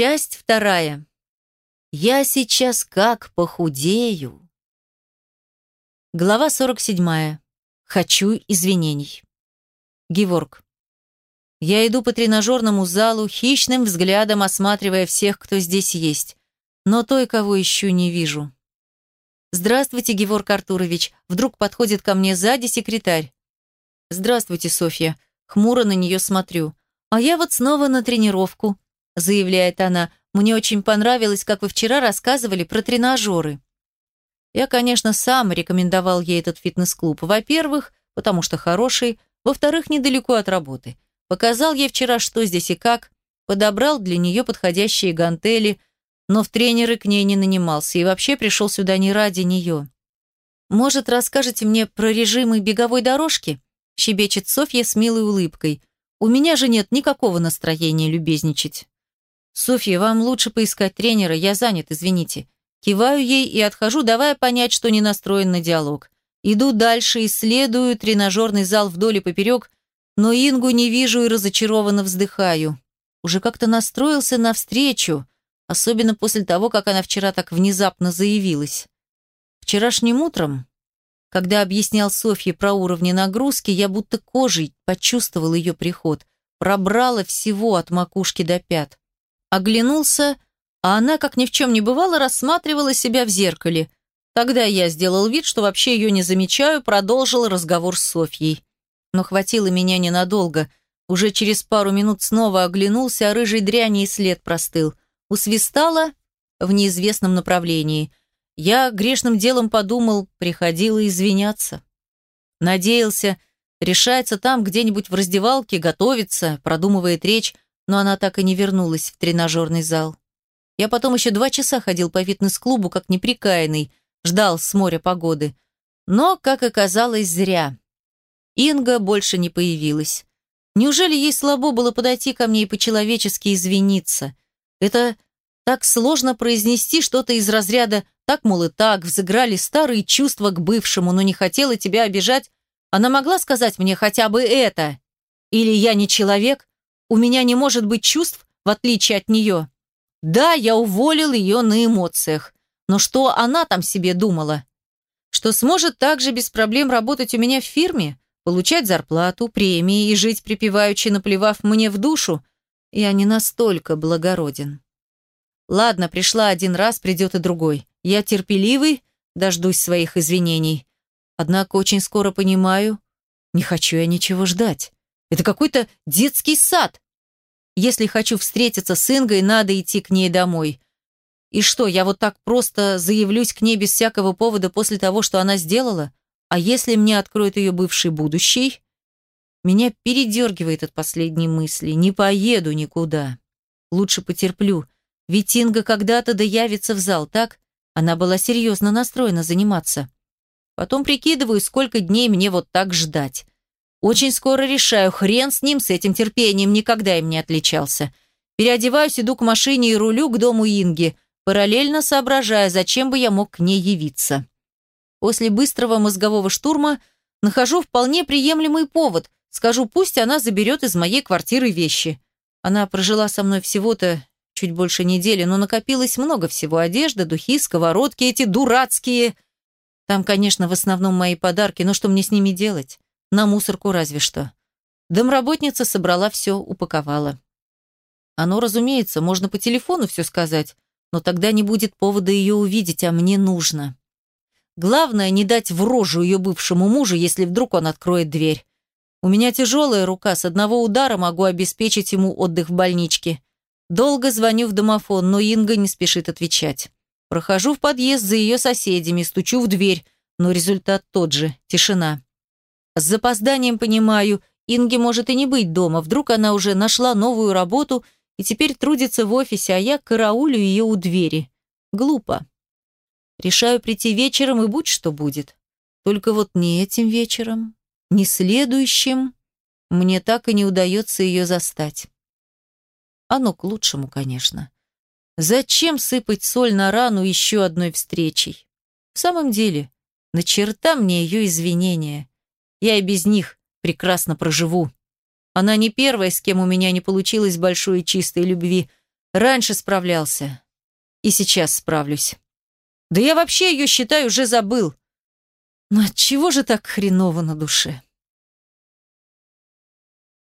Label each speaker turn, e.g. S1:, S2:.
S1: Часть вторая. Я сейчас как похудею. Глава 47. Хочу извинений. Геворг. Я иду по тренажерному залу, хищным взглядом осматривая всех, кто здесь есть. Но той, кого ищу, не вижу. «Здравствуйте, Геворг Артурович!» Вдруг подходит ко мне сзади секретарь. «Здравствуйте, Софья!» Хмуро на нее смотрю. «А я вот снова на тренировку», заявляет она. «Мне очень понравилось, как вы вчера рассказывали про тренажеры». Я, конечно, сам рекомендовал ей этот фитнес-клуб. Во-первых, потому что хороший. Во-вторых, недалеко от работы. Показал ей вчера, что здесь и как. Подобрал для нее подходящие гантели, но в тренеры к ней не нанимался и вообще пришел сюда не ради нее. «Может, расскажете мне про режимы беговой дорожки?» щебечет Софья с милой улыбкой. «У меня же нет никакого настроения любезничать». «Софья, вам лучше поискать тренера, я занят, извините». Киваю ей и отхожу, давая понять, что не настроен на диалог. Иду дальше, исследую тренажерный зал вдоль и поперек, но Ингу не вижу и разочарованно вздыхаю. Уже как-то настроился на встречу, особенно после того, как она вчера так внезапно заявилась. Вчерашним утром когда объяснял Софье про уровни нагрузки, я будто кожей почувствовал ее приход, пробрала всего от макушки до пят. Оглянулся, а она, как ни в чем не бывало, рассматривала себя в зеркале. Тогда я сделал вид, что вообще ее не замечаю, продолжил разговор с Софьей. Но хватило меня ненадолго. Уже через пару минут снова оглянулся, а рыжий дряни и след простыл. Усвистала в неизвестном направлении. Я грешным делом подумал, приходило извиняться. Надеялся, решается там где-нибудь в раздевалке, готовится, продумывает речь, но она так и не вернулась в тренажерный зал. Я потом еще два часа ходил по фитнес-клубу, как неприкаянный, ждал с моря погоды. Но, как оказалось, зря. Инга больше не появилась. Неужели ей слабо было подойти ко мне и по-человечески извиниться? Это так сложно произнести что-то из разряда «так, мол, и так», взыграли старые чувства к бывшему, но не хотела тебя обижать. Она могла сказать мне хотя бы это? Или я не человек? У меня не может быть чувств, в отличие от нее. Да, я уволил ее на эмоциях. Но что она там себе думала? Что сможет также без проблем работать у меня в фирме, получать зарплату, премии и жить припеваючи, наплевав мне в душу? Я не настолько благороден. Ладно, пришла один раз, придет и другой. Я терпеливый, дождусь своих извинений. Однако очень скоро понимаю, не хочу я ничего ждать. Это какой-то детский сад. Если хочу встретиться с Ингой, надо идти к ней домой. И что, я вот так просто заявлюсь к ней без всякого повода после того, что она сделала? А если мне откроет ее бывший будущий? Меня передергивает от последней мысли. Не поеду никуда. Лучше потерплю. Ведь Инга когда-то доявится в зал, так? Она была серьезно настроена заниматься. Потом прикидываю, сколько дней мне вот так ждать. Очень скоро решаю, хрен с ним, с этим терпением, никогда им не отличался. Переодеваюсь, иду к машине и рулю к дому Инги, параллельно соображая, зачем бы я мог к ней явиться. После быстрого мозгового штурма нахожу вполне приемлемый повод. Скажу, пусть она заберет из моей квартиры вещи. Она прожила со мной всего-то чуть больше недели, но накопилось много всего. Одежда, духи, сковородки эти дурацкие. Там, конечно, в основном мои подарки, но что мне с ними делать? На мусорку разве что. Домработница собрала все, упаковала. Оно, разумеется, можно по телефону все сказать, но тогда не будет повода ее увидеть, а мне нужно. Главное, не дать в рожу ее бывшему мужу, если вдруг он откроет дверь. У меня тяжелая рука, с одного удара могу обеспечить ему отдых в больничке. Долго звоню в домофон, но Инга не спешит отвечать. Прохожу в подъезд за ее соседями, стучу в дверь, но результат тот же – тишина. С запозданием понимаю, Инге может и не быть дома, вдруг она уже нашла новую работу и теперь трудится в офисе, а я караулю ее у двери. Глупо. Решаю прийти вечером и будь что будет. Только вот не этим вечером, не следующим мне так и не удается ее застать. Оно к лучшему, конечно. Зачем сыпать соль на рану еще одной встречей? В самом деле, на черта мне ее извинения. Я и без них прекрасно проживу. Она не первая, с кем у меня не получилось большой и чистой любви, Раньше справлялся. И сейчас справлюсь. Да я вообще ее, считаю, уже забыл. Но от чего же так хреново на душе?